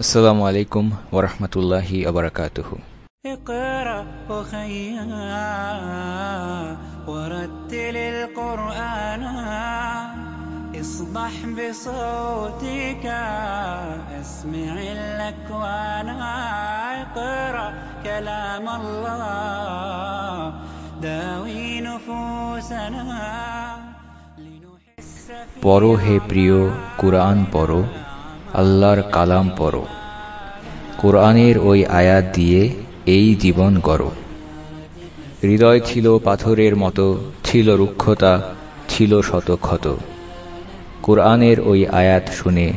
আসসালামু আলাইকুম ওরহমতুল্লাহি আবরকাতুহ اقرأ أخيا ورتل القرآن اصبح بصوتك اسمع الأكوان اقرأ كلام الله داوي نفوسنا لنحس في পড়ো হে প্রিয় কুরআন পড়ো আল্লাহর কালাম পড়ো। কোরআনের ওই আয়াত দিয়ে এই জীবন গড়। হৃদয় ছিল পাথরের মতো, ছিল রুক্ষতা, ছিল শতক্ষত। কোরআনের ওই আয়াত শুনে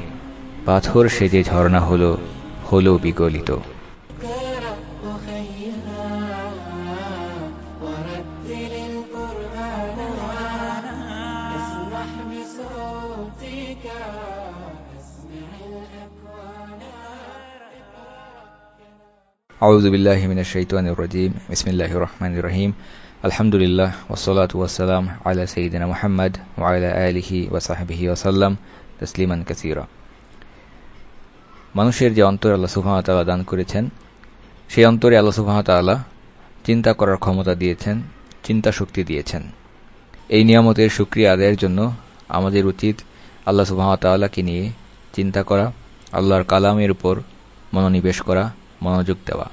পাথর সেজে ঝর্ণা হল হল বিগলিত। মানুষের যে অন্তর আল্লাহ সুবহানাহু দান করেছেন, সেই অন্তরে আল্লাহ তাআলা চিন্তা করার ক্ষমতা দিয়েছেন, চিন্তা শক্তি দিয়েছেন। এই নিয়ামতের সুক্রিয়া আদায়ের জন্য আমাদের উচিত আল্লাহ তাআলাকে নিয়ে চিন্তা করা, আল্লাহর কালামের উপর মনোনিবেশ করা, মনোযোগ দেওয়া।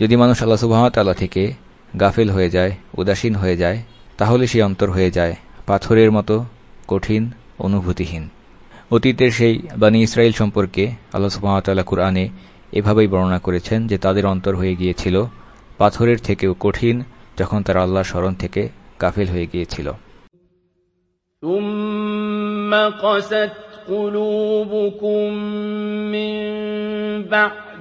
যদি মানুষ আল্লাহ সুবাহতাল্লাহ থেকে গাফিল হয়ে যায় উদাসীন হয়ে যায় তাহলে সেই অন্তর হয়ে যায় পাথরের মতো কঠিন অনুভূতিহীন অতীতের সেই বানী ইসরায়েল সম্পর্কে আল্লাহ সুবাহতাল্লাহ কুরআনে এভাবেই বর্ণনা করেছেন যে তাদের অন্তর হয়ে গিয়েছিল পাথরের থেকেও কঠিন যখন তারা আল্লাহ স্মরণ থেকে গাফিল হয়ে গিয়েছিল ثم قست قلوبكم من بعد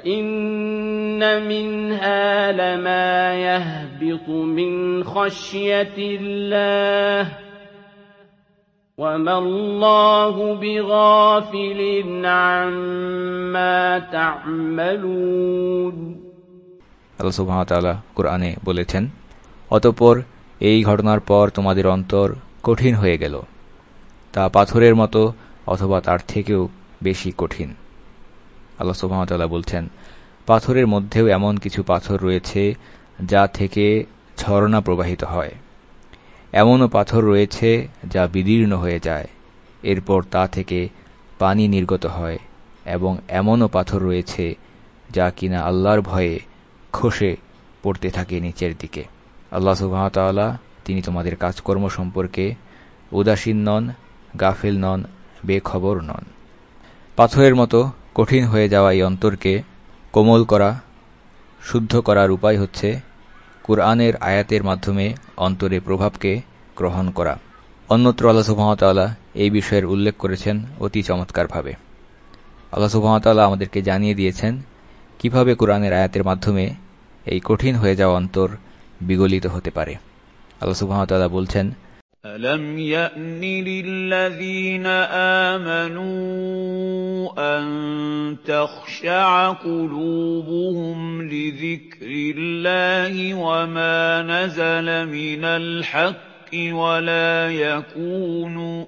وَإِنَّ مِنْهَا لَمَا يَهْبِطُ مِنْ خَشْيَةِ اللَّهِ وَمَا اللَّهُ بِغَافِلٍ عَمَّا تَعْمَلُونَ আল্লাহ সুবাহতাল্লাহ কোরআনে বলেছেন অতপর এই ঘটনার পর তোমাদের অন্তর কঠিন হয়ে গেল তা পাথরের মতো অথবা তার থেকেও বেশি কঠিন আল্লাহ সুবাহতাল্লাহ বলছেন, পাথরের মধ্যেও এমন কিছু পাথর রয়েছে যা থেকে ঝর্ণা প্রবাহিত হয়। এমনও পাথর রয়েছে যা বিদীর্ণ হয়ে যায়। এরপর তা থেকে পানি নির্গত হয় এবং এমনও পাথর রয়েছে যা কিনা আল্লাহর ভয়ে খসে পড়তে থাকে নিচের দিকে। আল্লাহ সুবাহতাল্লাহ তিনি তোমাদের কাজকর্ম সম্পর্কে উদাসীন নন, গাফিল নন, বেখবর নন। পাথরের মতো কঠিন হয়ে যাওয়া এই অন্তরকে কোমল করা, শুদ্ধ করার উপায় হচ্ছে কোরআনের আয়াতের মাধ্যমে অন্তরে প্রভাবকে গ্রহণ করা। অন্যত্র আল্লাহ সুবাহতাল্লাহ এই বিষয়ের উল্লেখ করেছেন অতি চমৎকারভাবে। আল্লাহ সুবাহতাল্লাহ আমাদেরকে জানিয়ে দিয়েছেন কীভাবে কোরআনের আয়াতের মাধ্যমে এই কঠিন হয়ে যাওয়া অন্তর বিগলিত হতে পারে। আল্লাহ সুবহানাহু বলছেন ألم يأن للذين آمنوا أن تخشع قلوبهم لذكر الله وما نزل من الحق ولا يكونوا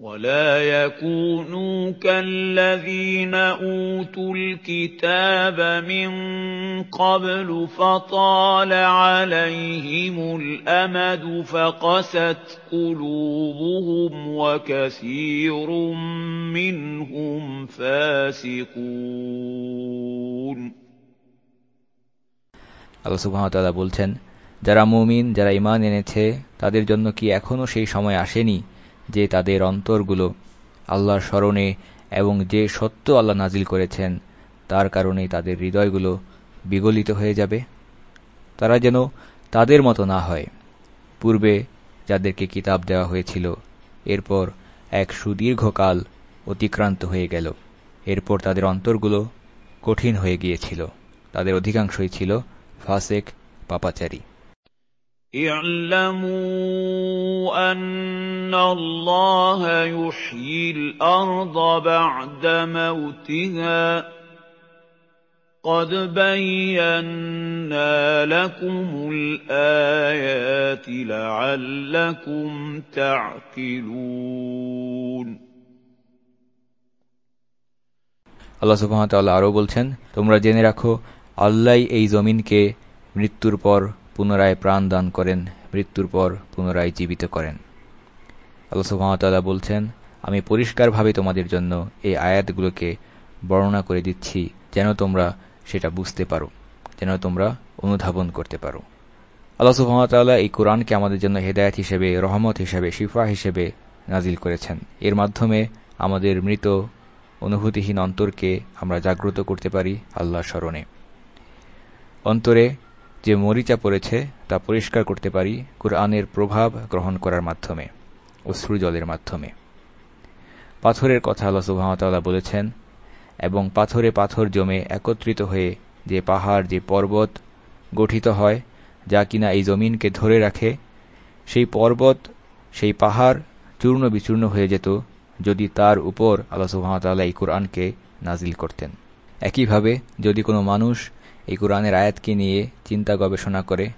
ولا يكونوا كالذين أوتوا الكتاب من قبل فطال عليهم الأمد فقست قلوبهم وكثير منهم فاسقون আল্লাহ সুবহানাহু বলছেন যারা মুমিন যারা ঈমান এনেছে তাদের জন্য কি এখনও সেই সময় আসেনি যে তাদের অন্তরগুলো আল্লাহর স্মরণে এবং যে সত্য আল্লাহ নাজিল করেছেন, তার কারণে তাদের হৃদয়গুলো বিগলিত হয়ে যাবে। তারা যেন তাদের মতো না হয়। পূর্বে যাদেরকে কিতাব দেওয়া হয়েছিল, এরপর এক সুদীর্ঘকাল অতিক্রান্ত হয়ে গেল। এরপর তাদের অন্তরগুলো কঠিন হয়ে গিয়েছিল। তাদের অধিকাংশই ছিল ফাসেক, পাপাচারী। اعلموا أن الله يحيي الأرض بعد موتها قد بينا لكم الآيات لعلكم تعقلون আল্লাহ সুবাহতাল্লাহ আরও বলছেন তোমরা জেনে রাখো আল্লাহ এই জমিনকে মৃত্যুর পর পুনরায় প্রাণ দান করেন, মৃত্যুর পর পুনরায় জীবিত করেন। আল্লাহ বলছেন, আমি পরিষ্কারভাবে তোমাদের জন্য এই আয়াতগুলোকে বর্ণনা করে দিচ্ছি, যেন তোমরা সেটা বুঝতে পারো, যেন তোমরা অনুধাবন করতে পারো। আল্লাহ এই কোরআনকে আমাদের জন্য হেদায়ত হিসেবে, রহমত হিসেবে, শিফা হিসেবে নাজিল করেছেন। এর মাধ্যমে আমাদের মৃত, অনুভূতিহীন অন্তরকে আমরা জাগ্রত করতে পারি আল্লাহ স্মরণে। অন্তরে যে মরিচা পড়েছে তা পরিষ্কার করতে পারি কোরআনের প্রভাব গ্রহণ করার মাধ্যমে অশ্রু জলের মাধ্যমে। পাথরের কথা আল্লাহ সুহামতাল্লাহ বলেছেন, এবং পাথরে পাথর জমে একত্রিত হয়ে যে পাহাড়, যে পর্বত গঠিত হয়, যা কিনা এই জমিনকে ধরে রাখে, সেই পর্বত, সেই পাহাড় চূর্ণ বিচূর্ণ হয়ে যেত যদি তার উপর আল্লাহ সুহামতাল্লাহ এই কোরআনকে নাজিল করতেন। একইভাবে যদি কোনো মানুষ এই কোরআনের আয়াতকে নিয়ে চিন্তা গবেষণা করে,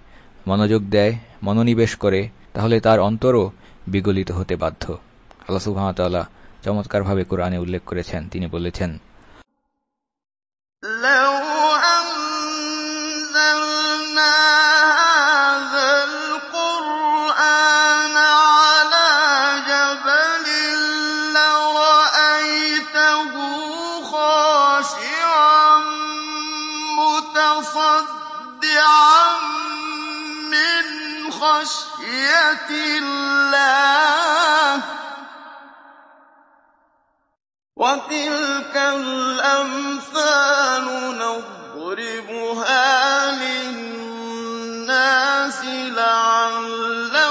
মনোযোগ দেয়, মনোনিবেশ করে, তাহলে তার অন্তরও বিগলিত হতে বাধ্য। আল্লাহ সুহামতাল্লাহ চমৎকারভাবে কোরআনে উল্লেখ করেছেন। তিনি বলেছেন وتلك الأمثال نضربها للناس لعلهم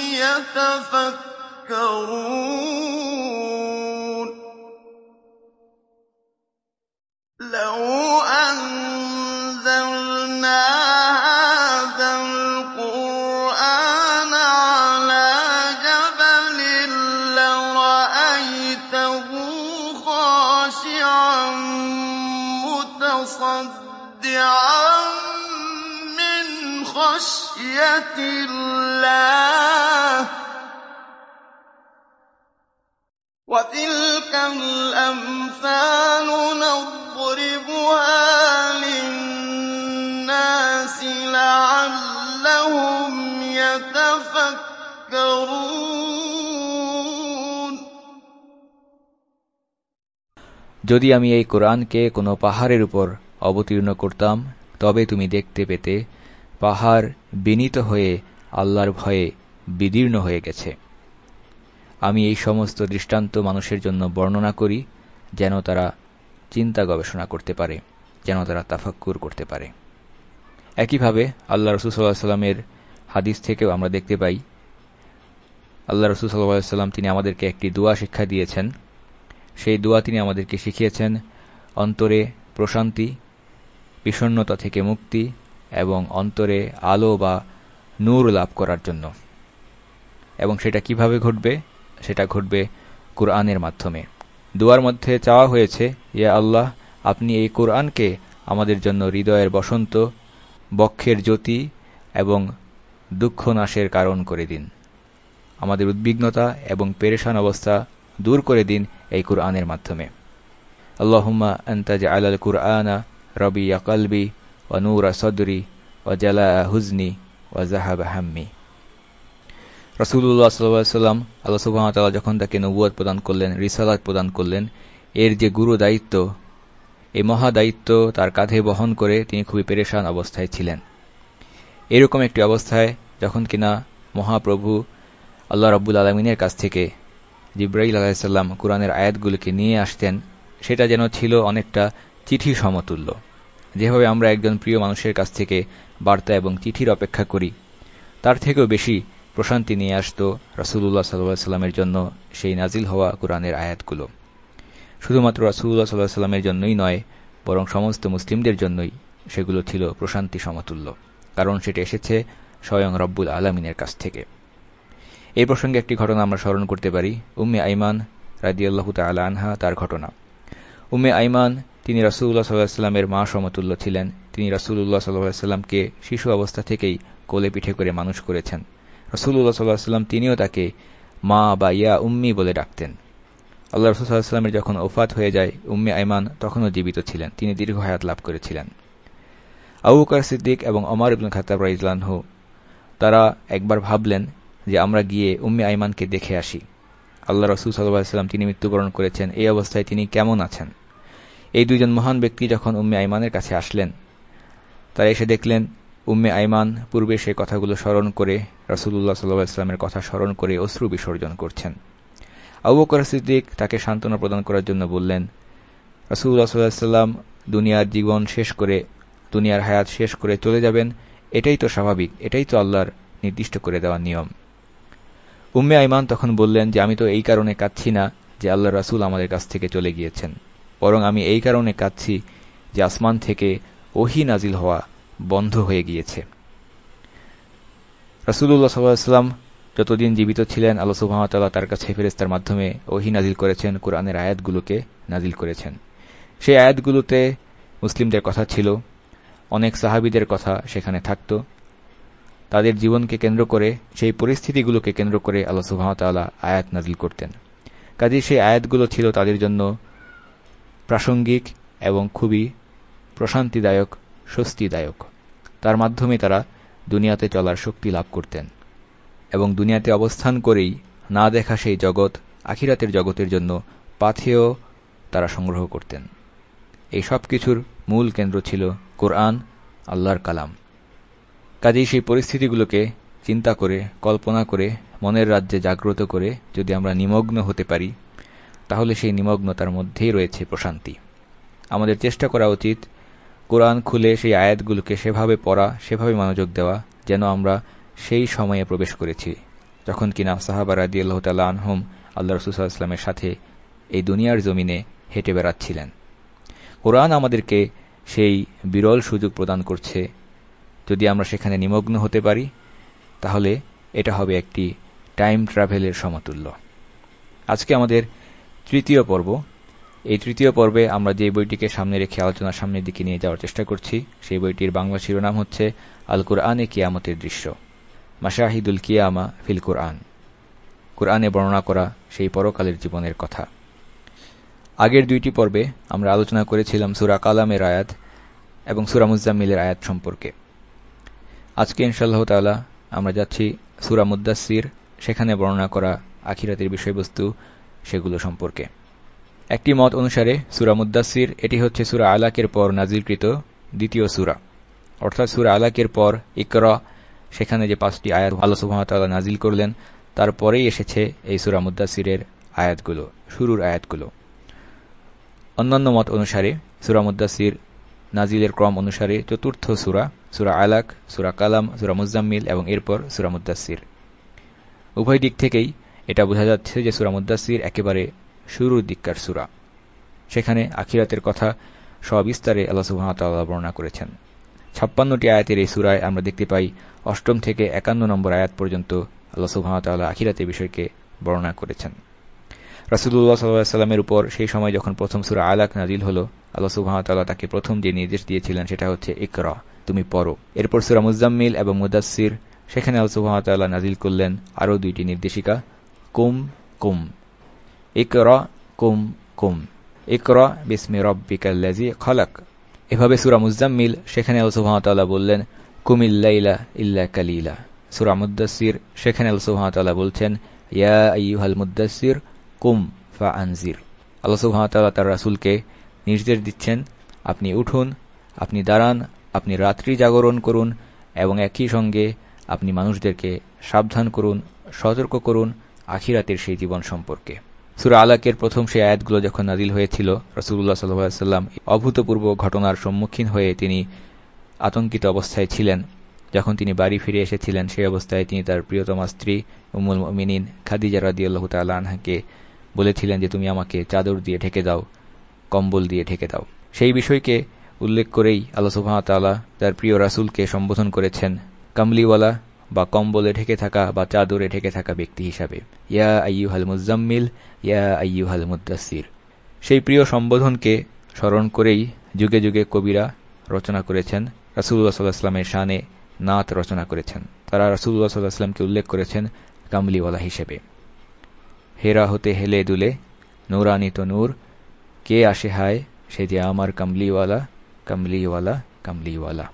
يتفكرون. خشية الله وتلك الأمثال نضربها للناس لعلهم يتفكرون যদি আমি এই কোরআনকে কোনো পাহাড়ের উপর অবতীর্ণ করতাম তবে তুমি দেখতে পেতে পাহাড় বিনীত হয়ে আল্লাহর ভয়ে বিদীর্ণ হয়ে গেছে। আমি এই সমস্ত দৃষ্টান্ত মানুষের জন্য বর্ণনা করি, যেন তারা চিন্তা গবেষণা করতে পারে, যেন তারা তাফাক্কুর করতে পারে। একইভাবে আল্লাহ রসুল সাল্লাহ সাল্লামের হাদিস থেকেও আমরা দেখতে পাই, আল্লাহ রসুল সাল্লাহ সাল্লাম তিনি আমাদেরকে একটি দোয়া শিক্ষা দিয়েছেন। সেই দোয়া তিনি আমাদেরকে শিখিয়েছেন, অন্তরে প্রশান্তি বিষণ্নতা থেকে মুক্তি এবং অন্তরে আলো বা নূর লাভ করার জন্য। এবং সেটা কীভাবে ঘটবে? সেটা ঘটবে কোরআনের মাধ্যমে। দুয়ার মধ্যে চাওয়া হয়েছে, ইয়া আল্লাহ, আপনি এই কোরআনকে আমাদের জন্য হৃদয়ের বসন্ত, বক্ষের জ্যোতি এবং দুঃখ নাশের কারণ করে দিন। আমাদের উদ্বিগ্নতা এবং পেরেশান অবস্থা দূর করে দিন এই কোরআনের মাধ্যমে। আল্লাহুম্মা আন্তাজ আলাল কুরআনা রবি কলবি ও নূরা সদরি ও জালা হুজনি ও জাহাব হাম্মি রসুল্লাহ সাল্লাম আল্লাহ সুবাহতাল্লাহ যখন তাকে নবুয়াদ প্রদান করলেন, রিসালাত প্রদান করলেন, এর যে গুরু দায়িত্ব, এই মহা দায়িত্ব তার কাঁধে বহন করে তিনি খুবই পেরেশান অবস্থায় ছিলেন। এরকম একটি অবস্থায় যখন কিনা মহাপ্রভু আল্লাহ রব্বুল আলমিনের কাছ থেকে জিব্রাইল আলাহিসাল্লাম কোরআনের আয়াতগুলিকে নিয়ে আসতেন, সেটা যেন ছিল অনেকটা চিঠি সমতুল্য যেভাবে আমরা একজন প্রিয় মানুষের কাছ থেকে বার্তা এবং চিঠির অপেক্ষা করি, তার থেকেও বেশি প্রশান্তি নিয়ে আসত রাসুল্লাহ সাল্লাহ সাল্লামের জন্য সেই নাজিল হওয়া কোরআনের আয়াতগুলো। শুধুমাত্র রাসুল্লাহ সাল্লাহ সাল্লামের জন্যই নয়, বরং সমস্ত মুসলিমদের জন্যই সেগুলো ছিল প্রশান্তি সমতুল্য, কারণ সেটা এসেছে স্বয়ং রব্বুল আলমিনের কাছ থেকে। এই প্রসঙ্গে একটি ঘটনা আমরা স্মরণ করতে পারি, উম্মে আইমান রাজিয়াল্লাহ তালা আনহা তার ঘটনা। উম্মে আইমান তিনি রাসুল্লাহ সাল্লাহামের মা সমতুল্য ছিলেন। তিনি রাসুল্লাহ সাল্লাহামকে শিশু অবস্থা থেকেই কোলে পিঠে করে মানুষ করেছেন। রসুল্লাহ সাল্লাহ সাল্লাম তিনিও তাকে মা বা ইয়া উম্মি বলে ডাকতেন। আল্লাহ রসুল্লাহামের যখন ওফাত হয়ে যায়, উম্মে আইমান তখনও জীবিত ছিলেন। তিনি দীর্ঘ হায়াত লাভ করেছিলেন। আবুকার সিদ্দিক এবং অমর ইবুল খাতাব রাইজলানহু তারা একবার ভাবলেন যে আমরা গিয়ে উম্মে আইমানকে দেখে আসি। আল্লাহ রসুল সাল্লাহাম তিনি মৃত্যুবরণ করেছেন। এই অবস্থায় তিনি কেমন আছেন? এই দুইজন মহান ব্যক্তি যখন উম্মে আইমানের কাছে আসলেন, তারা এসে দেখলেন, উম্মে আইমান পূর্বে সে কথাগুলো স্মরণ করে রসুল্লাহ সাল্লাহ ইসলামের কথা স্মরণ করে অশ্রু বিসর্জন করছেন। আবু বকর সিদ্দিক তাকে সান্ত্বনা প্রদান করার জন্য বললেন রসুল্লাহ সাল্লাম দুনিয়ার জীবন শেষ করে, দুনিয়ার হায়াত শেষ করে চলে যাবেন, এটাই তো স্বাভাবিক, এটাই তো আল্লাহর নির্দিষ্ট করে দেওয়া নিয়ম। উম্মে আইমান তখন বললেন যে, আমি তো এই কারণে কাঁদছি না যে আল্লাহ রাসুল আমাদের কাছ থেকে চলে গিয়েছেন। বরং আমি এই কারণে কাঁদছি যে আসমান থেকে ওহি নাজিল হওয়া বন্ধ হয়ে গিয়েছে। রাসুল্লাহ সাল্লাম যতদিন জীবিত ছিলেন, আল্লাহ সুহামতাল্লাহ তার কাছে ফেরেস্তার মাধ্যমে ওহি নাজিল করেছেন, কোরআনের আয়াতগুলোকে নাজিল করেছেন। সেই আয়াতগুলোতে মুসলিমদের কথা ছিল, অনেক সাহাবিদের কথা সেখানে থাকত। তাদের জীবনকে কেন্দ্র করে, সেই পরিস্থিতিগুলোকে কেন্দ্র করে আল্লাহ সুহামতাল্লাহ আয়াত নাজিল করতেন। কাজে সেই আয়াতগুলো ছিল তাদের জন্য প্রাসঙ্গিক এবং খুবই প্রশান্তিদায়ক, স্বস্তিদায়ক। তার মাধ্যমে তারা দুনিয়াতে চলার শক্তি লাভ করতেন এবং দুনিয়াতে অবস্থান করেই না দেখা সেই জগৎ, আখিরাতের জগতের জন্য পাথেও তারা সংগ্রহ করতেন। এই সব কিছুর মূল কেন্দ্র ছিল কোরআন, আল্লাহর কালাম। কাজেই সেই পরিস্থিতিগুলোকে চিন্তা করে, কল্পনা করে, মনের রাজ্যে জাগ্রত করে যদি আমরা নিমগ্ন হতে পারি তাহলে সেই নিমগ্নতার মধ্যেই রয়েছে প্রশান্তি। আমাদের চেষ্টা করা উচিত, কোরআন খুলে সেই আয়াতগুলোকে সেভাবে পড়া, সেভাবে মনোযোগ দেওয়া, যেন আমরা সেই সময়ে প্রবেশ করেছি। যখন কিনা সাহাবা রাদি আল্লাহ তাল্লাহ আনহম আল্লাহ রসুল্লাহামের সাথে এই দুনিয়ার জমিনে হেঁটে বেড়াচ্ছিলেন। কোরআন আমাদেরকে সেই বিরল সুযোগ প্রদান করছে। যদি আমরা সেখানে নিমগ্ন হতে পারি, তাহলে এটা হবে একটি টাইম ট্রাভেলের সমতুল্য। আজকে আমাদের তৃতীয় পর্ব। এই তৃতীয় পর্বে আমরা যে বইটিকে সামনে রেখে আলোচনা সামনের দিকে নিয়ে যাওয়ার চেষ্টা করছি, সেই বইটির বাংলা শিরোনাম হচ্ছে আল কোরআনে কিয়ামতের দৃশ্য, মাশাহিদুল কিয়ামা ফিল কোরআন। কোরআনে বর্ণনা করা সেই পরকালের জীবনের কথা। আগের দুইটি পর্বে আমরা আলোচনা করেছিলাম সুরা কালামের আয়াত এবং সুরা মুজাম্মিলের আয়াত সম্পর্কে। আজকে ইনশাল্লাহ তালা আমরা যাচ্ছি সুরা মুদাসির সেখানে বর্ণনা করা আখিরাতের বিষয়বস্তু সেগুলো সম্পর্কে। একটি মত অনুসারে সুরা মুদাসির এটি হচ্ছে সুরা আলাকের পর নাজিলকৃত দ্বিতীয় সুরা। অর্থাৎ সুরা আলাকের পর ইকরা, সেখানে যে পাঁচটি আয়াত আল্লাহ সুহামতাল্লাহ নাজিল করলেন, তারপরেই এসেছে এই সুরা মুদাসিরের আয়াতগুলো, শুরুর আয়াতগুলো। অন্যান্য মত অনুসারে সুরা মুদাসির নাজিলের ক্রম অনুসারে চতুর্থ সুরা সুরা আলাক, সুরা কালাম, সুরা মুজাম্মিল এবং এরপর সুরা মুদাসির উভয় দিক থেকেই এটা বোঝা যাচ্ছে যে সুরা মুদাসির একেবারে শুরুর দিককার সুরা। সেখানে আখিরাতের কথা সবিস্তারে আল্লাহ সুহামতাল্লাহ বর্ণনা করেছেন। ছাপ্পান্নটি আয়াতের এই সুরায় আমরা দেখতে পাই, অষ্টম থেকে একান্ন নম্বর আয়াত পর্যন্ত আল্লাহ সুহামতাল্লাহ আখিরাতের বিষয়কে বর্ণনা করেছেন। রাসুল্লাহ সাল্লামের উপর সেই সময় যখন প্রথম সুরা আলাক নাজিল হল, আল্লাহ সুহামতাল্লাহ তাকে প্রথম যে নির্দেশ দিয়েছিলেন সেটা হচ্ছে, ইকরা, তুমি পড়ো। এরপর সুরা মুজাম্মিল এবং মুদাসির সেখানে আল্লাহ সুহামতাল্লাহ নাজিল করলেন আরও দুইটি নির্দেশিকা। কুম কুম ইকরা কুম কুম ইকরা বিসমি রব্বিকাল্লাজি খলাক এভাবে সুরা মুজাম্মিল, সেখানে আলসুহামতাল্লাহ বললেন কুমিল্লাইলা ইল্লা কালিলা। সুরা মুদাসির সেখানে আলসুহামতাল্লাহ বলছেন, ইয়া আইহাল মুদাসির কুম ফা আনজির আল্লাহ সুহামতাল্লাহ তার রাসুলকে নির্দেশ দিচ্ছেন, আপনি উঠুন, আপনি দাঁড়ান, আপনি রাত্রি জাগরণ করুন এবং একই সঙ্গে আপনি মানুষদেরকে সাবধান করুন, সতর্ক করুন আখিরাতের সেই জীবন সম্পর্কে। সুরা আলাকের প্রথম সেই আয়াতগুলো যখন নাজিল হয়েছিল রসুল্লাহ সাল্লাম অভূতপূর্ব ঘটনার সম্মুখীন হয়ে তিনি আতঙ্কিত অবস্থায় ছিলেন। যখন তিনি বাড়ি ফিরে এসেছিলেন, সেই অবস্থায় তিনি তার প্রিয়তমা স্ত্রী উমুল মিনিন খাদিজা রাদিয়াল্লাহু তাআলা আনহাকে বলেছিলেন যে, তুমি আমাকে চাদর দিয়ে ঢেকে দাও, কম্বল দিয়ে ঢেকে দাও। সেই বিষয়কে উল্লেখ করেই আল্লাহ সুবহানাহু তার প্রিয় রাসূলকে সম্বোধন করেছেন। কামলিওয়ালা বা কম্বলে ঢেকে থাকা বা চাদরে ঢেকে থাকা ব্যক্তি হিসাবে। ইয়া আইয়ুহাল মুজাম্মিল, ইয়া আইয়ুহাল মুদাসির সেই প্রিয় সম্বোধনকে স্মরণ করেই যুগে যুগে কবিরা রচনা করেছেন রাসুল্লাহ সাল্লাহামের শানে নাত রচনা করেছেন। তারা রাসুল্লাহ সাল্লাহামকে উল্লেখ করেছেন কামলিওয়ালা হিসেবে। হেরা হতে হেলে দুলে নূরানিত নূর, কে আসে হায় সে যে আমার কামলিওয়ালা কামলিওয়ালা কামলিওয়ালা।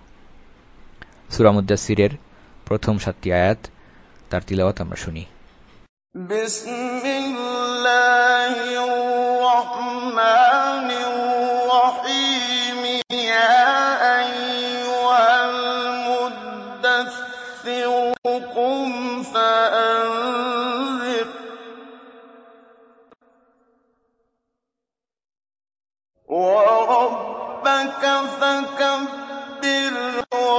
সুরামুদ্দাসিরের প্রথম সাতটি আয়াত তার তিলাওয়াত আমরা শুনি بسم الله الرحمن الرحيم يا أيها المدثر قم فأنذر وربك فكبر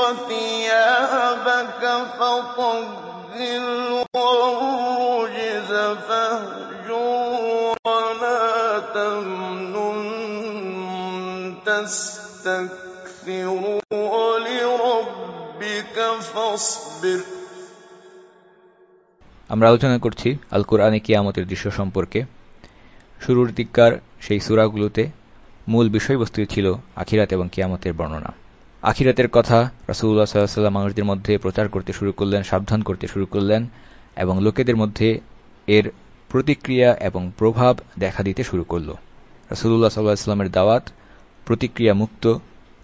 وثيابك فطهر والرجز فاهجر ولا تمنن تستكثر ولربك فاصبر আমরা আলোচনা করছি আল কোরআনে কিয়ামতের দৃশ্য সম্পর্কে শুরুর দিককার সেই সুরাগুলোতে মূল বিষয়বস্তু ছিল আখিরাত এবং কিয়ামতের বর্ণনা আখিরাতের কথা রাসুল্লাহ সাল্লাম মানুষদের মধ্যে প্রচার করতে শুরু করলেন, সাবধান করতে শুরু করলেন এবং লোকেদের মধ্যে এর প্রতিক্রিয়া এবং প্রভাব দেখা দিতে শুরু করল। রাসুল্লাহ সাল্লাহ দাওয়াত প্রতিক্রিয়া মুক্ত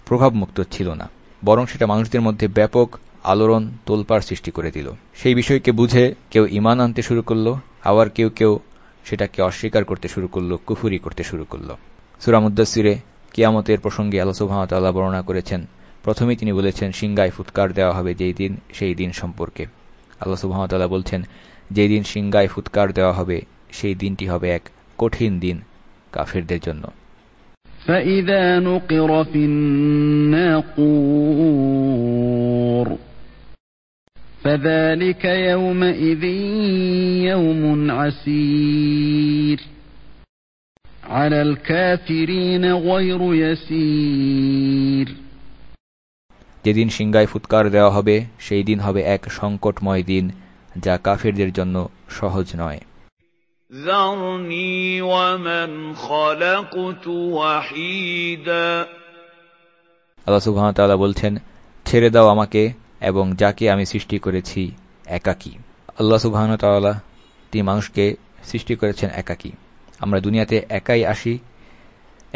প্রভাব মুক্ত ছিল না, বরং সেটা মানুষদের মধ্যে ব্যাপক আলোড়ন, তোলপাড় সৃষ্টি করে দিল। সেই বিষয়কে বুঝে কেউ ইমান আনতে শুরু করল, আবার কেউ কেউ সেটাকে অস্বীকার করতে শুরু করল, কুফুরি করতে শুরু করল। সুরামুদ্দাসিরে কিয়ামতের প্রসঙ্গে আল্লাহ সুহামতাল্লাহ বর্ণনা করেছেন প্রথমেই তিনি বলেছেন সিংগায় ফুৎকার দেওয়া হবে যেই দিন সেই দিন সম্পর্কে আল্লাহ সুহামতাল্লাহ বলছেন যেই দিন সিংগায় ফুৎকার দেওয়া হবে সেই দিনটি হবে এক কঠিন দিন কাফেরদের জন্য فإذا نقر في الناقور فذلك يومئذ يوم عسير على الكافرين غير يسير যেদিন সিংগায় ফুৎকার দেওয়া হবে সেই দিন হবে এক সংকটময় দিন যা কাফেরদের জন্য সহজ নয় ذرني ومن خلقت وحيدا আল্লাহ সুবহানাহু বলছেন ছেড়ে দাও আমাকে এবং যাকে আমি সৃষ্টি করেছি একাকী আল্লাহ সুবহানাহু তিনি মানুষকে সৃষ্টি করেছেন একাকী আমরা দুনিয়াতে একাই আসি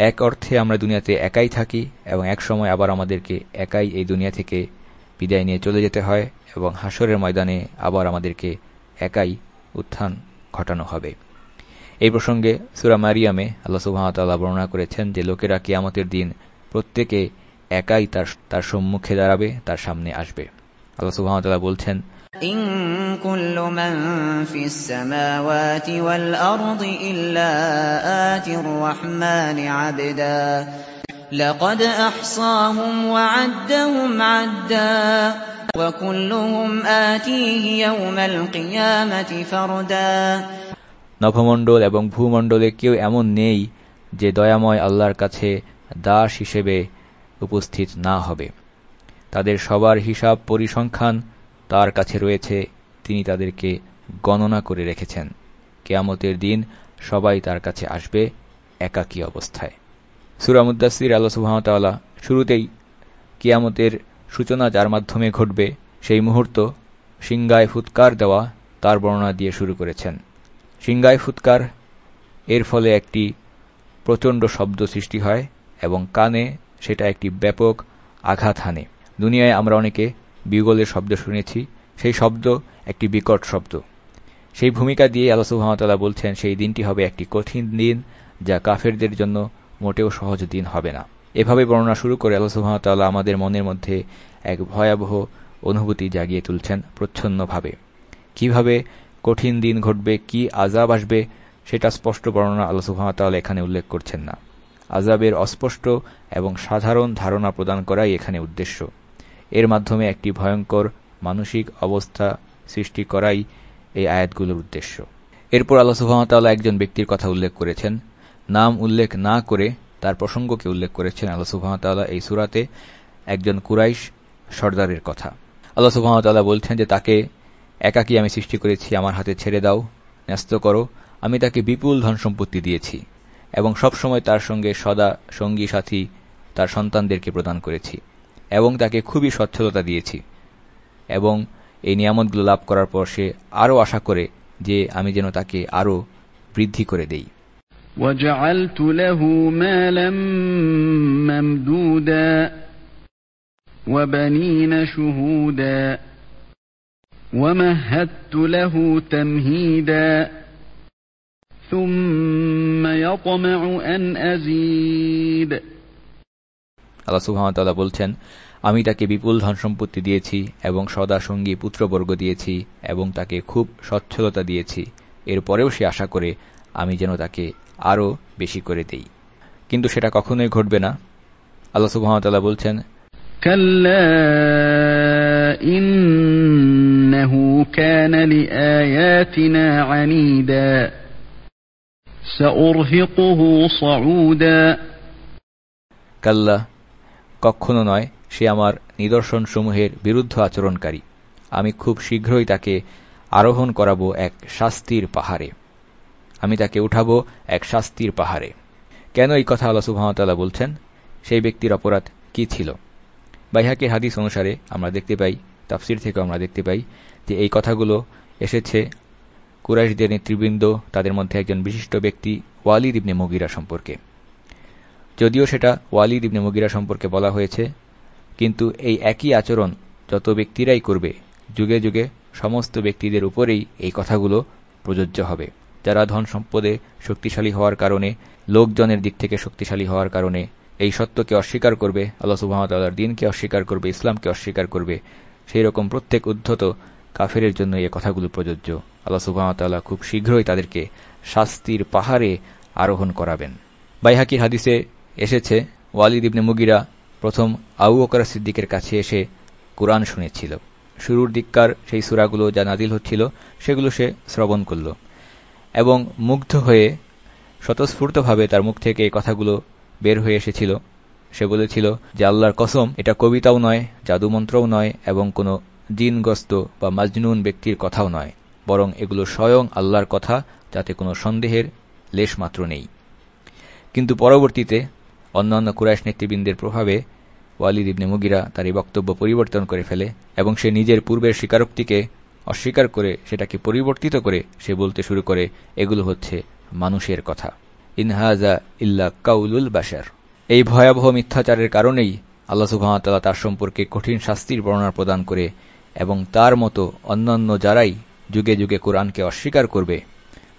এক অর্থে আমরা দুনিয়াতে একাই থাকি এবং এক সময় আবার আমাদেরকে একাই এই দুনিয়া থেকে বিদায় নিয়ে চলে যেতে হয় এবং হাসরের ময়দানে আবার আমাদেরকে একাই উত্থান ঘটানো হবে। এই প্রসঙ্গে সুরা মারিয়ামে আল্লাহ সুবাহতাল্লাহ বর্ণনা করেছেন যে লোকেরা কিয়ামতের দিন প্রত্যেকে একাই তার তার সম্মুখে দাঁড়াবে, তার সামনে আসবে। আল্লাহ সুবাহতাল্লাহ বলছেন إن كل من في السماوات والأرض إلا آتي الرحمن عبدا لقد أحصاهم وعدهم عدا وكلهم آتيه يوم القيامة فردا নভমণ্ডল এবং ভূমণ্ডলে কেউ এমন নেই যে দয়াময় আল্লাহর কাছে দাস হিসেবে উপস্থিত না হবে তাদের সবার হিসাব পরিসংখ্যান তার কাছে রয়েছে, তিনি তাদেরকে গণনা করে রেখেছেন। কেয়ামতের দিন সবাই তার কাছে আসবে একাকী অবস্থায়। সুরামুদ্দাসির আল্লাহ সুহামতাল্লাহ শুরুতেই কিয়ামতের সূচনা যার মাধ্যমে ঘটবে, সেই মুহূর্ত সিংগায় ফুৎকার দেওয়া তার বর্ণনা দিয়ে শুরু করেছেন। সিংগায় ফুৎকার এর ফলে একটি প্রচণ্ড শব্দ সৃষ্টি হয় এবং কানে সেটা একটি ব্যাপক আঘাত হানে। দুনিয়ায় আমরা অনেকে বিগলের শব্দ শুনেছি, সেই শব্দ একটি বিকট শব্দ। সেই ভূমিকা দিয়ে আল্লাহ সুহামতাল্লাহ বলছেন, সেই দিনটি হবে একটি কঠিন দিন যা কাফেরদের জন্য মোটেও সহজ দিন হবে না। এভাবে বর্ণনা শুরু করে আল্লাহ সুহামতাল্লাহ আমাদের মনের মধ্যে এক ভয়াবহ অনুভূতি জাগিয়ে তুলছেন প্রচ্ছন্নভাবে। কীভাবে কঠিন দিন ঘটবে, কি আজাব আসবে, সেটা স্পষ্ট বর্ণনা আল্লাহ সুহামতাল্লাহ এখানে উল্লেখ করছেন না। আজাবের অস্পষ্ট এবং সাধারণ ধারণা প্রদান করাই এখানে উদ্দেশ্য। এর মাধ্যমে একটি ভয়ঙ্কর মানসিক অবস্থা সৃষ্টি করাই এই আয়াতগুলোর উদ্দেশ্য। এরপর আল্লাহ সুহামতাল্লাহ একজন ব্যক্তির কথা উল্লেখ করেছেন। নাম উল্লেখ না করে তার প্রসঙ্গকে উল্লেখ করেছেন আল্লাহ সুহামতাল্লাহ এই সুরাতে একজন কুরাইশ সর্দারের কথা। আল্লাহ সুহামতাল্লাহ বলছেন যে, তাকে একাকী আমি সৃষ্টি করেছি, আমার হাতে ছেড়ে দাও, ন্যস্ত করো। আমি তাকে বিপুল ধন সম্পত্তি দিয়েছি এবং সবসময় তার সঙ্গে সদা সঙ্গী সাথী তার সন্তানদেরকে প্রদান করেছি। এবং তাকে খুবই সচ্ছলতা দিয়েছি এবং এই নিয়ামতগুলো লাভ করার পর সে আরও আশা করে যে আমি যেন তাকে আরও বৃদ্ধি করে দেই وجعلت له مالا ممدودا وبنين شهودا ومهدت له تمهيدا ثم يطمع أن أزيد আল্লাহ সুহামতাল্লাহ বলছেন আমি তাকে বিপুল ধন সম্পত্তি দিয়েছি এবং সদা সঙ্গী পুত্রবর্গ দিয়েছি এবং তাকে খুব স্বচ্ছলতা দিয়েছি। এরপরেও সে আশা করে আমি যেন তাকে আরও বেশি করে দেই। কিন্তু সেটা কখনোই ঘটবে না। আল্লাহ সুহামতাল্লাহ বলছেন কাল্লা কখনো নয়, সে আমার নিদর্শনসমূহের বিরুদ্ধ আচরণকারী। আমি খুব শীঘ্রই তাকে আরোহণ করাবো এক শাস্তির পাহাড়ে। আমি তাকে উঠাবো এক শাস্তির পাহাড়ে। কেন এই কথা আল্লাহ সুহামতাল্লাহ বলছেন? সেই ব্যক্তির অপরাধ কি ছিল? বাইহাকের হাদিস অনুসারে আমরা দেখতে পাই, তাফসির থেকে আমরা দেখতে পাই, যে এই কথাগুলো এসেছে কুরাইশদের নেতৃবৃন্দ, তাদের মধ্যে একজন বিশিষ্ট ব্যক্তি ওয়ালিদ ইবনে মগিরা সম্পর্কে। যদিও সেটা ওয়ালিদ ইবনে মুগিরা সম্পর্কে বলা হয়েছে, কিন্তু এই একই আচরণ যত ব্যক্তিরাই করবে, যুগে যুগে সমস্ত ব্যক্তিদের উপরেই এই কথাগুলো প্রযোজ্য হবে। যারা ধন সম্পদে শক্তিশালী হওয়ার কারণে, লোকজনের দিক থেকে শক্তিশালী হওয়ার কারণে এই সত্যকে অস্বীকার করবে, আল্লাহ সুবাহতাল্লাহর দিনকে অস্বীকার করবে, ইসলামকে অস্বীকার করবে, সেই রকম প্রত্যেক উদ্ধত কাফেরের জন্য এই কথাগুলো প্রযোজ্য। আল্লাহ সুবাহতাল্লাহ খুব শীঘ্রই তাদেরকে শাস্তির পাহাড়ে আরোহণ করাবেন। বাইহাকির হাদিসে এসেছে ওয়ালিদ ইবনে মুগিরা প্রথম আউ ওকরা সিদ্দিকের কাছে এসে কোরআন শুনেছিল। শুরুর দিককার সেই সুরাগুলো যা নাদিল হচ্ছিল, সেগুলো সে শ্রবণ করল এবং মুগ্ধ হয়ে স্বতঃস্ফূর্তভাবে তার মুখ থেকে এই কথাগুলো বের হয়ে এসেছিল। সে বলেছিল যে, আল্লাহর কসম, এটা কবিতাও নয়, জাদুমন্ত্রও নয় এবং কোনো জিনগ্রস্ত বা মাজনুন ব্যক্তির কথাও নয়। বরং এগুলো স্বয়ং আল্লাহর কথা, যাতে কোনো সন্দেহের লেশমাত্র নেই। কিন্তু পরবর্তীতে অন্যান্য কুরাইশ নেতৃবৃন্দের প্রভাবে ওয়ালিদ ইবনে মুগিরা তার এই বক্তব্য পরিবর্তন করে ফেলে এবং সে নিজের পূর্বের স্বীকারোক্তিকে অস্বীকার করে সেটাকে পরিবর্তিত করে সে বলতে শুরু করে, এগুলো হচ্ছে মানুষের কথা। ইনহাজা ইল্লা কাউলুল বাসার এই ভয়াবহ মিথ্যাচারের কারণেই আল্লাহ সুবাহতাল্লাহ তার সম্পর্কে কঠিন শাস্তির বর্ণনা প্রদান করে এবং তার মতো অন্যান্য যারাই যুগে যুগে কোরআনকে অস্বীকার করবে,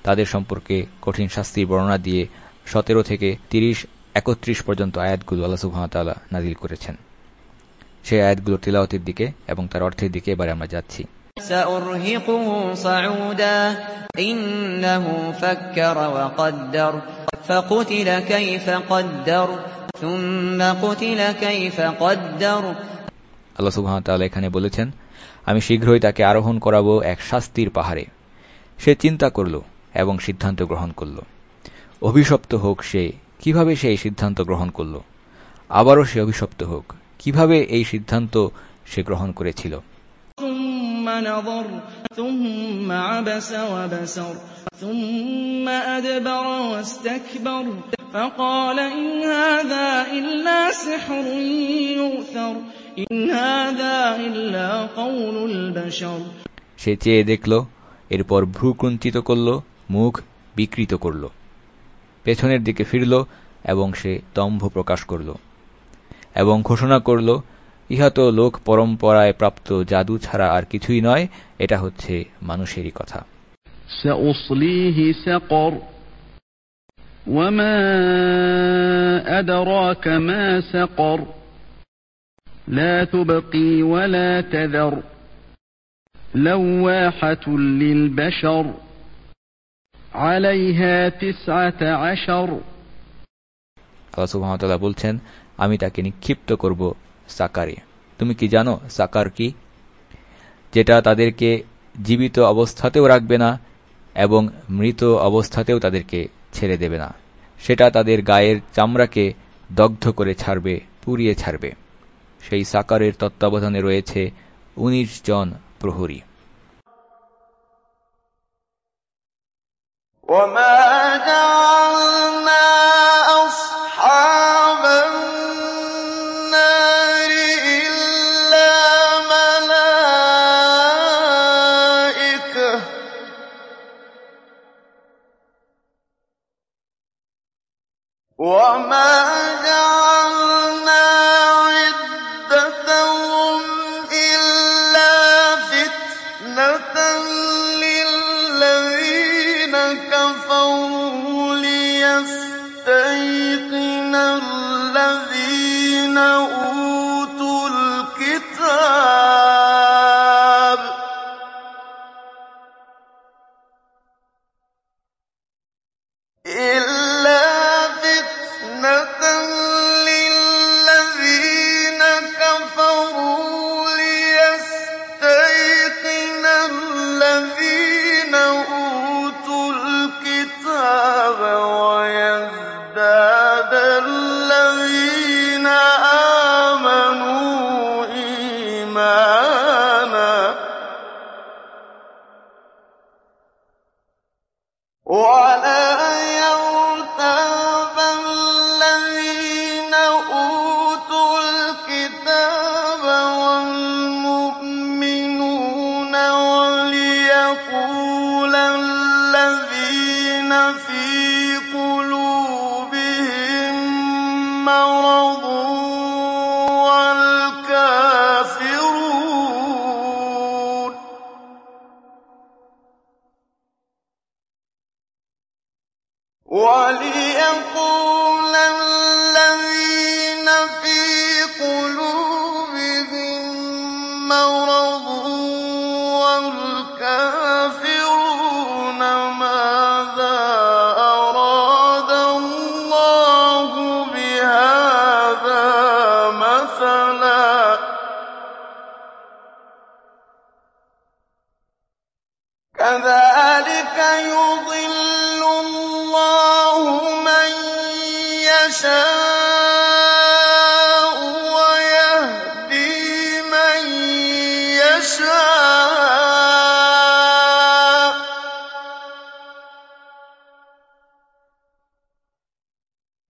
তাদের সম্পর্কে কঠিন শাস্তির বর্ণনা দিয়ে সতেরো থেকে তিরিশ একত্রিশ পর্যন্ত আয়াতগুলো আল্লাহ সুহামতাল্লাহ নাজিল করেছেন। সেই আয়াতগুলো তিলাওয়াতির দিকে এবং তার অর্থের দিকে এবারে আমরা যাচ্ছি। এখানে বলেছেন আমি শীঘ্রই তাকে আরোহণ করাব এক শাস্তির পাহাড়ে। সে চিন্তা করল এবং সিদ্ধান্ত গ্রহণ করল। অভিশপ্ত হোক সে কিভাবে সে এই সিদ্ধান্ত গ্রহণ করল আবারও সে অভিশপ্ত হোক কিভাবে এই সিদ্ধান্ত সে গ্রহণ করেছিল ثم نظر ثم عبس وبسر ثم أدبر واستكبر فقال إن هذا إلا سحر يؤثر إن هذا إلا قول البشر সে চেয়ে দেখল এরপর ভ্রু কুঞ্চিত করল মুখ বিকৃত করল পেছনের দিকে ফিরল এবং সে দম্ভ প্রকাশ করল এবং ঘোষণা করল ইহা তো লোক পরম্পরায় প্রাপ্ত জাদু ছাড়া আর কিছুই নয় এটা হচ্ছে মানুষেরই কথা سأصليه سقر وما أدراك ما سقر لا تبقي ولا تذر لواحة للبشر عليها تسعة عشر আল্লাহ বলছেন, আমি তাকে নিক্ষিপ্ত করব সাকারে। তুমি কি জানো সাকার কি? যেটা তাদেরকে জীবিত অবস্থাতেও রাখবে না এবং মৃত অবস্থাতেও তাদেরকে ছেড়ে দেবে না। সেটা তাদের গায়ের চামড়াকে দগ্ধ করে ছাড়বে, পুড়িয়ে ছাড়বে। সেই সাকারের তত্ত্বাবধানে রয়েছে ১৯ জন প্রহরী। وما جعلنا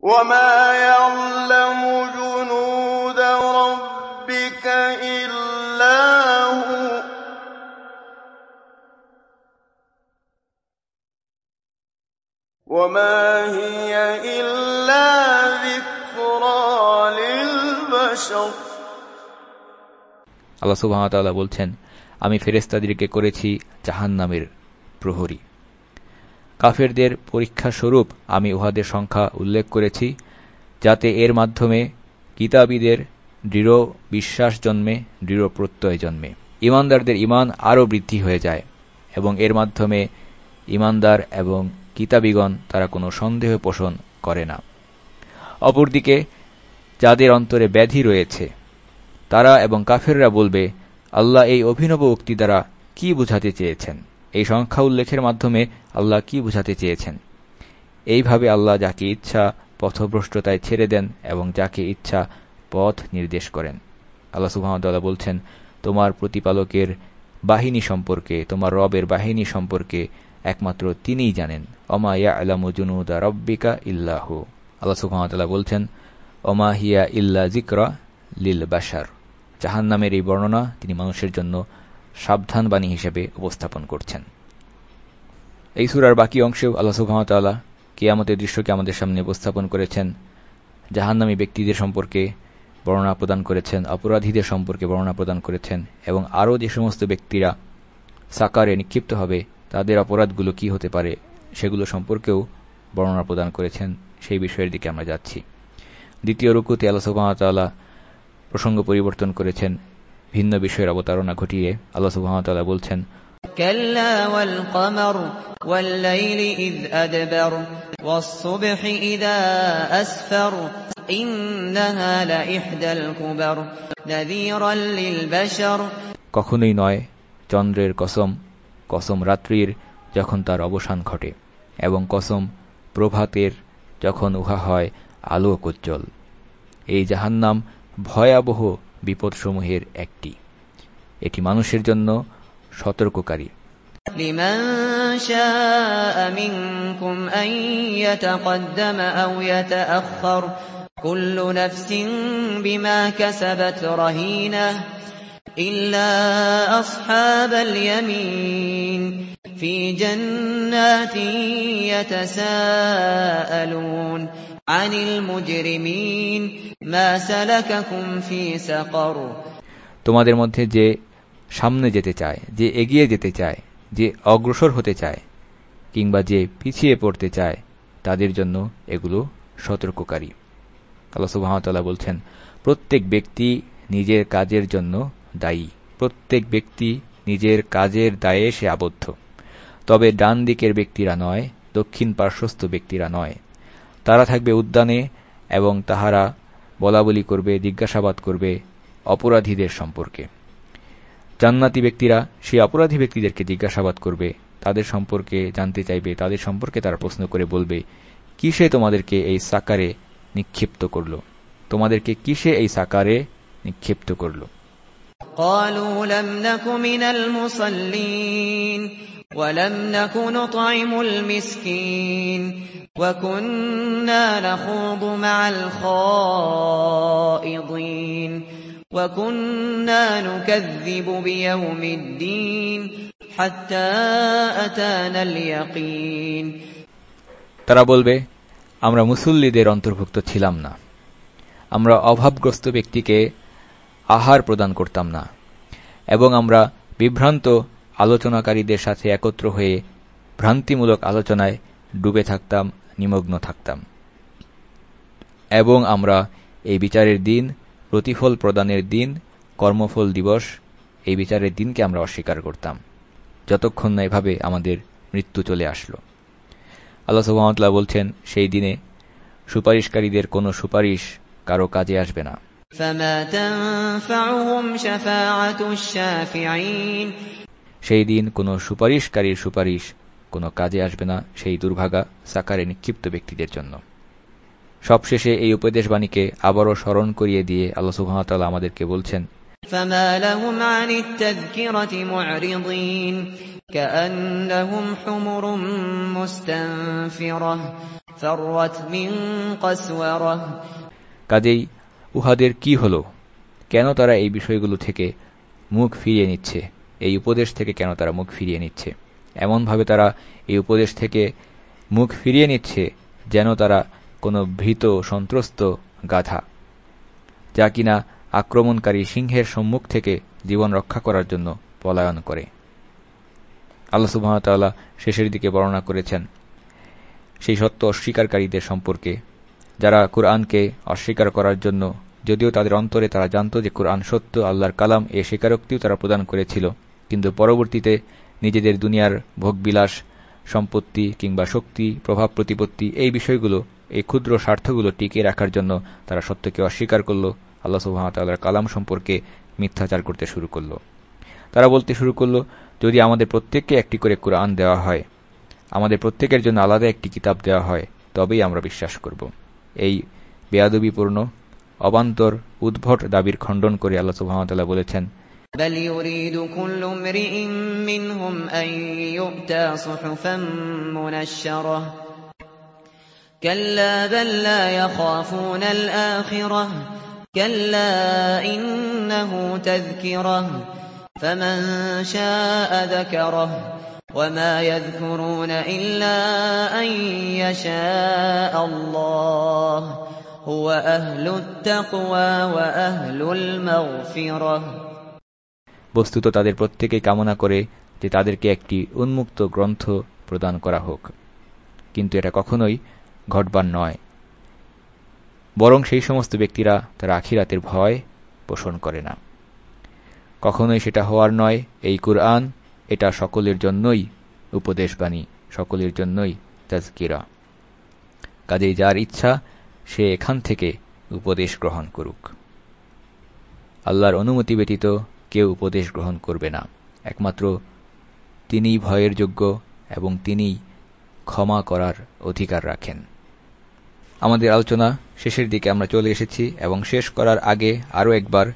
وما يعلم جنود ربك إلا هو وما هي إلا ذكرى للبشر আল্লাহ সুবাহতাল্লাহ বলছেন আমি ফেরেস্তাদেরকে করেছি জাহান নামের প্রহরী কাফেরদের পরীক্ষা স্বরূপ আমি উহাদের সংখ্যা উল্লেখ করেছি, যাতে এর মাধ্যমে কিতাবীদের দৃঢ় বিশ্বাস জন্মে, দৃঢ় প্রত্যয় জন্মে। ইমানদারদের ইমান আরও বৃদ্ধি হয়ে যায়, এবং এর মাধ্যমে ইমানদার এবং কিতাবীগণ তারা কোনো সন্দেহ পোষণ করে না। অপরদিকে, যাদের অন্তরে ব্যাধি রয়েছে, তারা এবং কাফেররা বলবে, আল্লাহ এই অভিনব উক্তি দ্বারা কি বুঝাতে চেয়েছেন? এই সংখ্যা উল্লেখের মাধ্যমে আল্লাহ কি বুঝাতে চেয়েছেন? এইভাবে আল্লাহ যাকে ইচ্ছা পথভ্রষ্টতায় ছেড়ে দেন এবং যাকে ইচ্ছা পথ নির্দেশ করেন। আল্লাহ সুহামতাল্লাহ বলছেন, তোমার প্রতিপালকের বাহিনী সম্পর্কে, তোমার রবের বাহিনী সম্পর্কে একমাত্র তিনিই জানেন। অমা ইয়া আলামু জুনুদা রব্বিকা ইল্লাহু। আল্লাহ সুহামতাল্লাহ বলছেন অমা হিয়া ইল্লা জিকরা লিল বাসার জাহান নামের এই বর্ণনা তিনি মানুষের জন্য সাবধানবাণী হিসেবে উপস্থাপন করছেন। এই সুরার বাকি অংশেও আল্লাহ সুহামতাল্লাহ কিয়ামতের দৃশ্যকে আমাদের সামনে উপস্থাপন করেছেন, জাহান্নামী ব্যক্তিদের সম্পর্কে বর্ণনা প্রদান করেছেন, অপরাধীদের সম্পর্কে বর্ণনা প্রদান করেছেন এবং আরও যে সমস্ত ব্যক্তিরা সাকারে নিক্ষিপ্ত হবে, তাদের অপরাধগুলো কি হতে পারে সেগুলো সম্পর্কেও বর্ণনা প্রদান করেছেন। সেই বিষয়ের দিকে আমরা যাচ্ছি। দ্বিতীয় রুকুতে আল্লাহ প্রসঙ্গ পরিবর্তন করেছেন ভিন্ন বিষয়ের অবতারণা ঘটিয়ে আল্লাহ সুহামতাল্লাহ বলছেন কখনোই নয় চন্দ্রের কসম কসম রাত্রির যখন তার অবসান ঘটে এবং কসম প্রভাতের যখন উহা হয় আলোক উজ্জ্বল। এই জাহান্নাম ভয়াবহ বিপদসমূহের একটি এটি মানুষের জন্য সতর্ককারী لمن شاء منكم أن يتقدم أو يتأخر كل نفس بما كسبت رهينة إلا أصحاب اليمين في جنات يتساءلون عن المجرمين ما سلككم في سقر তোমাদের মধ্যে যে সামনে যেতে চায় যে এগিয়ে যেতে চায় যে অগ্রসর হতে চায় কিংবা যে পিছিয়ে পড়তে চায় তাদের জন্য এগুলো সতর্ককারী আল্লাহ সুবাহতাল্লাহ বলছেন প্রত্যেক ব্যক্তি নিজের কাজের জন্য দায়ী প্রত্যেক ব্যক্তি নিজের কাজের দায়ে সে আবদ্ধ তবে ডান দিকের ব্যক্তিরা নয় দক্ষিণ পার্শ্বস্থ ব্যক্তিরা নয় তারা থাকবে উদ্যানে এবং তাহারা বলাবলি করবে জিজ্ঞাসাবাদ করবে অপরাধীদের সম্পর্কে জান্নাতি ব্যক্তিরা সেই অপরাধী ব্যক্তিদেরকে জিজ্ঞাসাবাদ করবে তাদের সম্পর্কে জানতে চাইবে তাদের সম্পর্কে তারা প্রশ্ন করে বলবে কিসে তোমাদেরকে এই সাকারে নিক্ষিপ্ত করল তোমাদেরকে কিসে এই সাকারে নিক্ষিপ্ত করল قالوا لم نك من المصلين ولم نك نطعم المسكين وكنا نخوض مع الخائضين وكنا نكذب بيوم الدين حتى أتانا اليقين তারা বলবে আমরা মুসল্লিদের অন্তর্ভুক্ত ছিলাম না আমরা অভাবগ্রস্ত ব্যক্তিকে আহার প্রদান করতাম না এবং আমরা বিভ্রান্ত আলোচনাকারীদের সাথে একত্র হয়ে ভ্রান্তিমূলক আলোচনায় ডুবে থাকতাম নিমগ্ন থাকতাম এবং আমরা এই বিচারের দিন প্রতিফল প্রদানের দিন কর্মফল দিবস এই বিচারের দিনকে আমরা অস্বীকার করতাম যতক্ষণ না এভাবে আমাদের মৃত্যু চলে আসলো আল্লাহ সুবাহতলা বলছেন সেই দিনে সুপারিশকারীদের কোনো সুপারিশ কারো কাজে আসবে না فما تنفعهم شفاعة الشافعين সেই দিন কোনো সুপারিশকারীর সুপারিশ কোনো কাজে আসবে না সেই দুর্ভাগা সাকারে নিক্ষিপ্ত ব্যক্তিদের জন্য সবশেষে এই উপদেশবাণীকে আবারও স্মরণ করিয়ে দিয়ে আল্লাহ সুহামতাল্লাহ আমাদেরকে বলছেন فما لهم عن التذكرة معرضين كأنهم حمر مستنفرة فرت من قسورة কাজেই উহাদের কি হল কেন তারা এই বিষয়গুলো থেকে মুখ ফিরিয়ে নিচ্ছে এই উপদেশ থেকে কেন তারা মুখ ফিরিয়ে নিচ্ছে? এমনভাবে তারা এই উপদেশ থেকে মুখ ফিরিয়ে নিচ্ছে যেন তারা কোনো ভীত, সন্ত্রস্ত গাধা, যা কিনা আক্রমণকারী সিংহের সম্মুখ থেকে জীবন রক্ষা করার জন্য পলায়ন করে। আল্লাহ সুবাহতাল্লাহ শেষের দিকে বর্ণনা করেছেন, সেই সত্য অস্বীকারীদের সম্পর্কে। যারা কোরআনকে অস্বীকার করার জন্য, যদিও তাদের অন্তরে তারা জানত যে কোরআন সত্য, আল্লাহর কালাম, এ স্বীকারোক্তিও তারা প্রদান করেছিল। কিন্তু পরবর্তীতে নিজেদের দুনিয়ার ভোগবিলাস, সম্পত্তি কিংবা শক্তি, প্রভাব, প্রতিপত্তি এই বিষয়গুলো, এই ক্ষুদ্র স্বার্থগুলো টিকিয়ে রাখার জন্য তারা সত্যকে অস্বীকার করল, আল্লাহ সুহামতাল্লাহর কালাম সম্পর্কে মিথ্যাচার করতে শুরু করল। তারা বলতে শুরু করল, যদি আমাদের প্রত্যেককে একটি করে কোরআন দেওয়া হয়, আমাদের প্রত্যেকের জন্য আলাদা একটি কিতাব দেওয়া হয়, তবেই আমরা বিশ্বাস করব। এই বেয়াদবিপূর্ণ, অবান্তর, উদ্ভট দাবির খণ্ডন করে আল্লাহ সুহামতাল্লাহ বলেছেন بل يريد كل امرئ منهم أن يؤتى صحفا منشرة كلا بل لا يخافون الآخرة كلا إنه تذكرة فمن شاء ذكره وما يذكرون إلا أن يشاء الله هو أهل التقوى وأهل المغفرة বস্তুত তাদের প্রত্যেকেই কামনা করে যে তাদেরকে একটি উন্মুক্ত গ্রন্থ প্রদান করা হোক। কিন্তু এটা কখনোই ঘটবার নয়। বরং সেই সমস্ত ব্যক্তিরা তারা আখিরাতের ভয় পোষণ করে না। কখনোই সেটা হওয়ার নয়। এই কুরআন এটা সকলের জন্যই উপদেশবাণী, সকলের জন্যই তাজকিরা। কাজেই যার ইচ্ছা, সে এখান থেকে উপদেশ গ্রহণ করুক। আল্লাহর অনুমতি ব্যতীত কেউ উপদেশ গ্রহণ করবে না। একমাত্র তিনিই ভয়ের যোগ্য এবং তিনিই ক্ষমা করার অধিকার রাখেন। আমাদের আলোচনা শেষের দিকে আমরা চলে এসেছি এবং শেষ করার আগে আরও একবার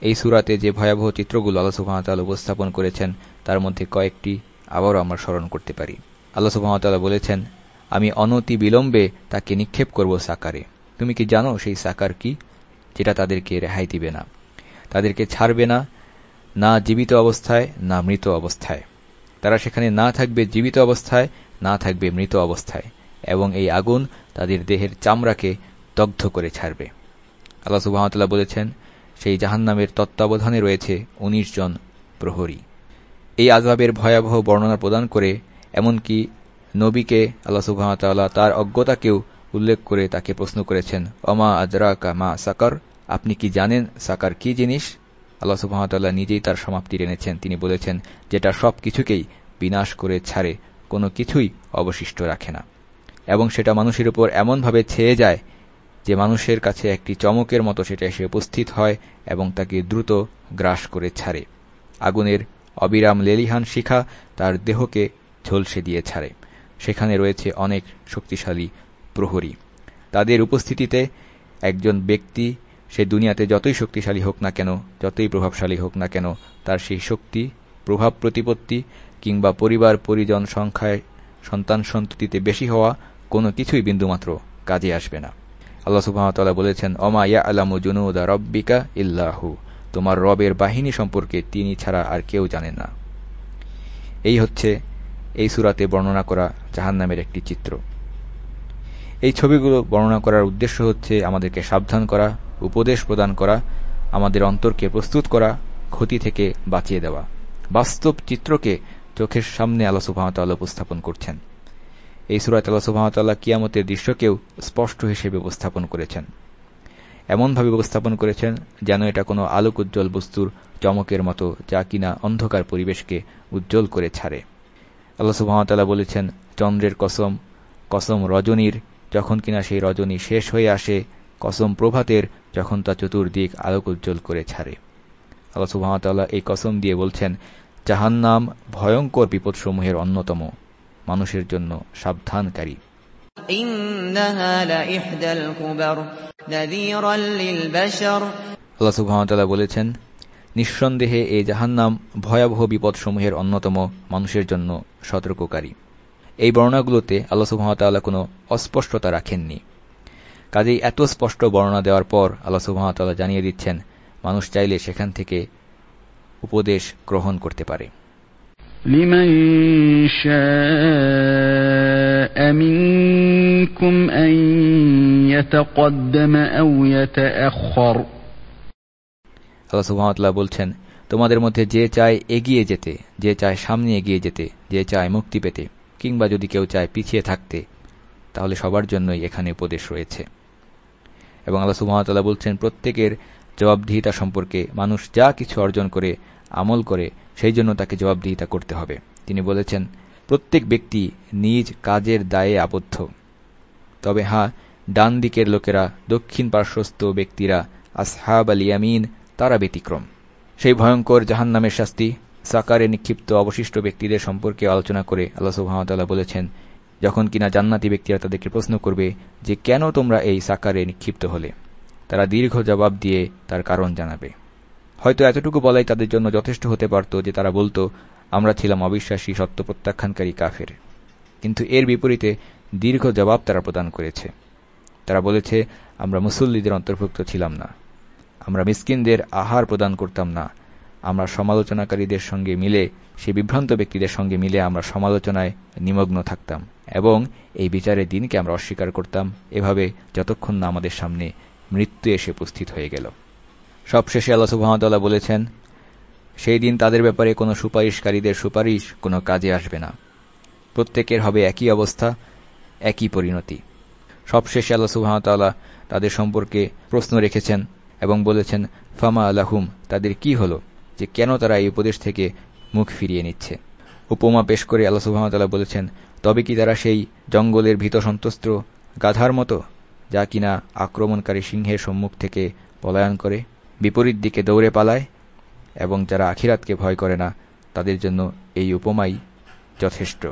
এই সুরাতে যে ভয়াবহ চিত্রগুলো আল্লাহ সুহামতাল উপস্থাপন করেছেন, তার মধ্যে কয়েকটি আবারও আমরা স্মরণ করতে পারি। আল্লাহ সুহামতাল্লাহ বলেছেন, আমি অনতি বিলম্বে তাকে নিক্ষেপ করব সাকারে। তুমি কি জানো সেই সাকার কি, যেটা তাদেরকে রেহাই দিবে না? তাদেরকে ছাড়বে না না জীবিত অবস্থায়, না মৃত অবস্থায়। তারা সেখানে না থাকবে জীবিত অবস্থায়, না থাকবে মৃত অবস্থায়, এবং এই আগুন তাদের দেহের চামড়াকে দগ্ধ করে ছাড়বে। আল্লাহ সুবাহতাল্লাহ বলেছেন, সেই জাহান্নামের তত্ত্বাবধানে রয়েছে ১৯ জন প্রহরী। এই আজবাবের ভয়াবহ বর্ণনা প্রদান করে এমনকি নবীকে আল্লাহ সুবাহতাল্লাহ তার অজ্ঞতাকেও উল্লেখ করে তাকে প্রশ্ন করেছেন অমা আজরাকা মা সাকার? আপনি কি জানেন সাকার কি জিনিস? আল্লাহ সুবাহতাল্লাহ নিজেই তার সমাপ্তি এনেছেন তিনি বলেছেন, যেটা সব কিছুকেই বিনাশ করে ছাড়ে, কোনো কিছুই অবশিষ্ট রাখে না। এবং সেটা মানুষের উপর এমনভাবে ছেয়ে যায় যে মানুষের কাছে একটি চমকের মতো সেটা এসে উপস্থিত হয় এবং তাকে দ্রুত গ্রাস করে ছাড়ে। আগুনের অবিরাম লেলিহান শিখা তার দেহকে ঝলসে দিয়ে ছাড়ে। সেখানে রয়েছে অনেক শক্তিশালী প্রহরী। তাদের উপস্থিতিতে একজন ব্যক্তি সে দুনিয়াতে যতই শক্তিশালী হোক না কেন, যতই প্রভাবশালী হোক না কেন, তার সেই শক্তি, প্রভাব প্রতিপত্তি কিংবা পরিবার, পরিজন, সংখ্যায়, সন্তান, সন্ততিতে বেশি হওয়া কোনো কিছুই বিন্দুমাত্র কাজে আসবে না। আল্লাহ সুবাহতাল্লাহ বলেছেন অমা ইয়া আলামু জুনুদা রব্বিকা ইল্লাহু। তোমার রবের বাহিনী সম্পর্কে তিনি ছাড়া আর কেউ জানেন না। এই হচ্ছে এই সুরাতে বর্ণনা করা জাহান্নামের একটি চিত্র। এই ছবিগুলো বর্ণনা করার উদ্দেশ্য হচ্ছে আমাদেরকে সাবধান করা উপদেশ প্রদান করা, আমাদের অন্তরকে প্রস্তুত করা, ক্ষতি থেকে বাঁচিয়ে দেওয়া। বাস্তব চিত্রকে চোখের সামনে আল্লাহ উপস্থাপন করছেন। এই সুরাত আল্লাহ কিয়ামতের দৃশ্যকেও স্পষ্ট হিসেবে উপস্থাপন করেছেন। এমনভাবে উপস্থাপন করেছেন যেন এটা কোনো আলোক উজ্জ্বল বস্তুর চমকের মতো যা কিনা অন্ধকার পরিবেশকে উজ্জ্বল করে ছাড়ে। আল্লাহ বলেছেন, চন্দ্রের কসম কসম রজনীর, যখন কিনা সেই রজনী শেষ হয়ে আসে, কসম প্রভাতের যখন তা চতুর্দিক আলোক উজ্জ্বল করে ছাড়ে। আল্লাহ সুবাহতাল্লাহ এই কসম দিয়ে বলছেন জাহান্নাম ভয়ঙ্কর বিপদসমূহের অন্যতম মানুষের জন্য সাবধানকারী। আল্লাহ সুবাহতাল্লাহ বলেছেন নিঃসন্দেহে এই জাহান্নাম ভয়াবহ বিপদসমূহের অন্যতম মানুষের জন্য সতর্ককারী। এই বর্ণনাগুলোতে আল্লাহ সুবাহতাল্লাহ কোনো অস্পষ্টতা রাখেননি। কাজেই এত স্পষ্ট বর্ণনা দেওয়ার পর আল্লাহ সুবাহতাল্লাহ জানিয়ে দিচ্ছেন মানুষ চাইলে সেখান থেকে উপদেশ গ্রহণ করতে পারে لمن شاء منكم أن يتقدم أو يتأخر আল্লাহ সুহামতাল্লাহ বলছেন তোমাদের মধ্যে যে চায় এগিয়ে যেতে যে চায় সামনে এগিয়ে যেতে যে চায় মুক্তি পেতে কিংবা যদি কেউ চায় পিছিয়ে থাকতে তাহলে সবার জন্যই এখানে উপদেশ রয়েছে এবং আল্লাহ সুহামতাল্লাহ বলছেন, প্রত্যেকের জবাবদিহিতা সম্পর্কে মানুষ যা কিছু অর্জন করে, আমল করে, সেই জন্য তাকে জবাবদিহিতা করতে হবে। তিনি বলেছেন, প্রত্যেক ব্যক্তি নিজ কাজের দায়ে আবদ্ধ। তবে হ্যাঁ ডান দিকের লোকেরা, দক্ষিণ পার্শ্বস্থ ব্যক্তিরা, আসহাব আল ইয়ামিন, তারা ব্যতিক্রম। সেই ভয়ঙ্কর জাহান নামের শাস্তি, সাকারে নিক্ষিপ্ত অবশিষ্ট ব্যক্তিদের সম্পর্কে আলোচনা করে আল্লাহ সুহামতাল্লাহ বলেছেন যখন কিনা জান্নাতি ব্যক্তিরা তাদেরকে প্রশ্ন করবে যে কেন তোমরা এই সাকারে নিক্ষিপ্ত হলে? তারা দীর্ঘ জবাব দিয়ে তার কারণ জানাবে। হয়তো এতটুকু বলাই তাদের জন্য যথেষ্ট হতে পারত যে তারা বলতো, আমরা ছিলাম অবিশ্বাসী, সত্য প্রত্যাখ্যানকারী কাফের। কিন্তু এর বিপরীতে দীর্ঘ জবাব তারা প্রদান করেছে। তারা বলেছে, আমরা মুসল্লিদের অন্তর্ভুক্ত ছিলাম না। আমরা মিসকিনদের আহার প্রদান করতাম না। আমরা সমালোচনাকারীদের সঙ্গে মিলে, সে বিভ্রান্ত ব্যক্তিদের সঙ্গে মিলে আমরা সমালোচনায় নিমগ্ন থাকতাম এবং এই বিচারের দিনকে আমরা অস্বীকার করতাম। এভাবে যতক্ষণ না আমাদের সামনে মৃত্যু এসে উপস্থিত হয়ে গেল। সবশেষে আল্লাহ সুহামতাল্লাহ বলেছেন, সেই দিন তাদের ব্যাপারে কোনো সুপারিশকারীদের সুপারিশ কোনো কাজে আসবে না। প্রত্যেকের হবে একই অবস্থা, একই পরিণতি। সবশেষে আল্লাহ সুহামতাল্লাহ তাদের সম্পর্কে প্রশ্ন রেখেছেন এবং বলেছেন, ফামা আলাহুম তাদের কি হল? যে কেন তারা এই উপদেশ থেকে মুখ ফিরিয়ে নিচ্ছে। উপমা পেশ করে আল্লাহ সুহামতাল্লাহ বলেছেন, তবে কি তারা সেই জঙ্গলের ভীত সন্তুষ্ট গাধার মতো, যা কিনা আক্রমণকারী সিংহের সম্মুখ থেকে পলায়ন করে, বিপরীত দিকে দৌড়ে পালায়, এবং যারা আখিরাতকে ভয় করে না, তাদের জন্য এই উপমাই যথেষ্ট।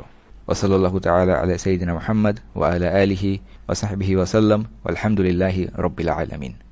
ওসল্লাহ তালা আলা সঈদিনা মোহাম্মদ ওয়া আলা আলিহি ওসাহবিহি ওসাল্লাম আলহামদুলিল্লাহি রব্বিল আলমিন।